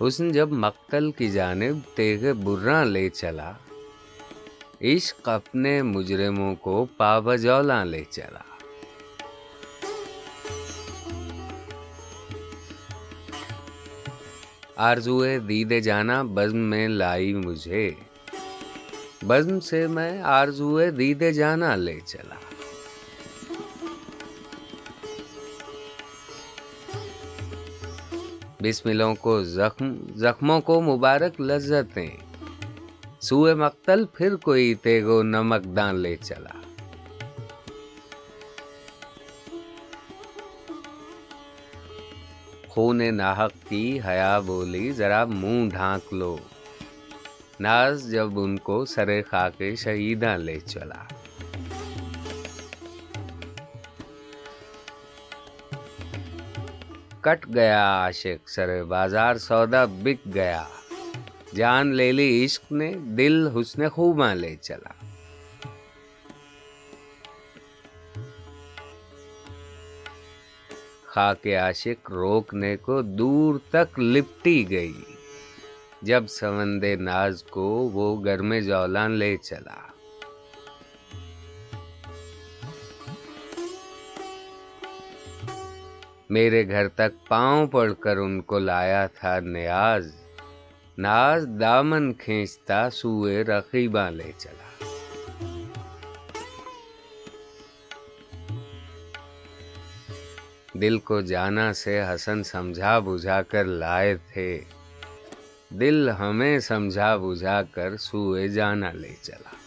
حسن جب مقتل کی جانب تیغ برا لے چلا، عشق اپنے مجرموں کو پابجولا لے چلا۔ آرزوئے دید جانا، بزم میں لائی مجھے۔ بزم سے میں آرزوئے دید جانا لے چلا۔ بسملوں کو زخم زخموں کو مبارک لذتیں۔ سوئے مقتل پھر کوئی تیگو نمک دان لے چلا۔ خون ناحق کی حیا بولی، ذرا منہ ڈھانک لو۔ ناز جب ان کو سرے خا کے شہیداں لے چلا۔ کٹ گیا عاشق، سر بازار سودا بک گیا۔ جان لے لی عشق نے، دل حسن خوباں لے چلا۔ خاک عاشق روکنے کو دور تک لپٹی گئی۔ جب سمندے ناز کو وہ گرم جولان لے چلا۔ میرے گھر تک پاؤں پڑ کر ان کو لایا تھا نیاز۔ ناز دامن کھینچتا سوئے رقیباں لے چلا۔ دل کو جانا سے حسن سمجھا بجھا کر لائے تھے۔ دل ہمیں سمجھا بجھا کر سوئے جانا لے چلا۔